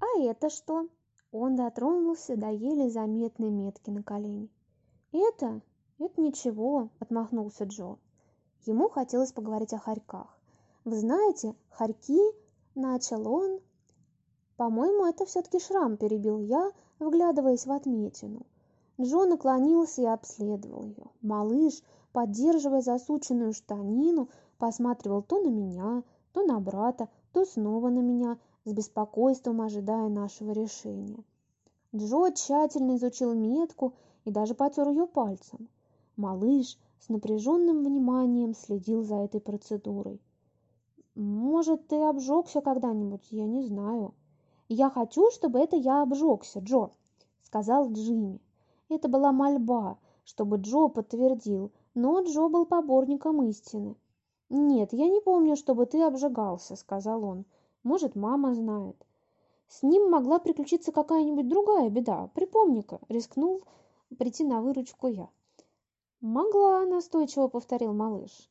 а это что? Он дотронулся до еле заметной метки на колене это? Это ничего отмахнулся джо. Ему хотелось поговорить о хорьках. Вы знаете хорьки начал он. По-моему это все-таки шрам перебил я вглядываясь в отметину. Джо наклонился и обследовал ее малыш поддерживая засученную штанину посматривал то на меня то на брата то снова на меня с беспокойством ожидая нашего решения. Джо тщательно изучил метку и даже потер ее пальцем. Малыш с напряженным вниманием следил за этой процедурой. Может ты обжегся когда-нибудь? Я не знаю я хочу чтобы это я обжегся джо сказал джимми. Это была мольба чтобы джо подтвердил но джо был поборником истины. Нет я не помню чтобы ты обжигался сказал он может мама знает. С ним могла приключиться какая-нибудь другая беда. Припомни-ка рискнул прийти на выручку я. Могла настойчиво повторил малыш.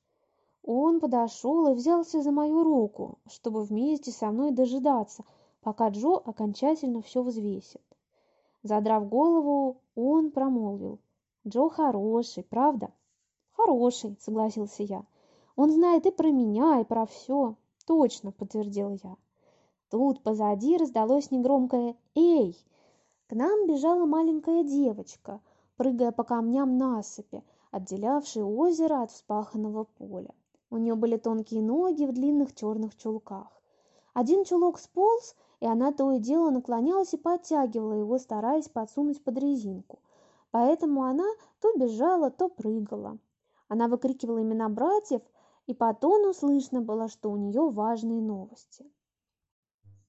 Он подошел и взялся за мою руку чтобы вместе со мной дожидаться пока джо окончательно все взвесит. Задрав голову он промолвил. Джо хороший правда? Хороший согласился я. Он знает и про меня и про все точно подтвердил я. Тут позади раздалось негромкое эй! К нам бежала маленькая девочка прыгая по камням насыпи отделявшей озеро от вспаханного поля. У нее были тонкие ноги в длинных черных чулках. Один чулок сполз и она то и дело наклонялась и подтягивала его стараясь подсунуть под резинку. Поэтому она то бежала то прыгала. Она выкрикивала имена братьев и по тону слышно было что у нее важные новости.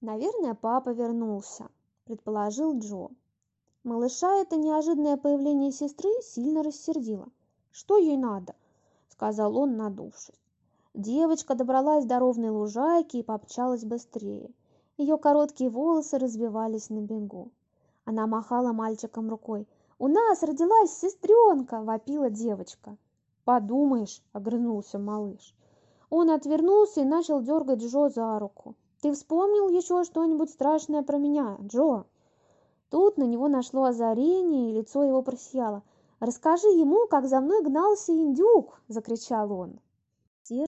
Наверное папа вернулся предположил джо. Малыша это неожиданное появление сестры сильно рассердило. Что ей надо сказал он надувшись. Девочка добралась до ровной лужайки и помчалась быстрее. Ее короткие волосы развивались на бегу. Она махала мальчиком рукой. У нас родилась сестренка вопила девочка подумаешь огрызнулся малыш. Он отвернулся и начал дергать джо за руку. Ты вспомнил еще что-нибудь страшное про меня джо? Тут на него нашло озарение и лицо его просияло. Расскажи ему как за мной гнался индюк закричал он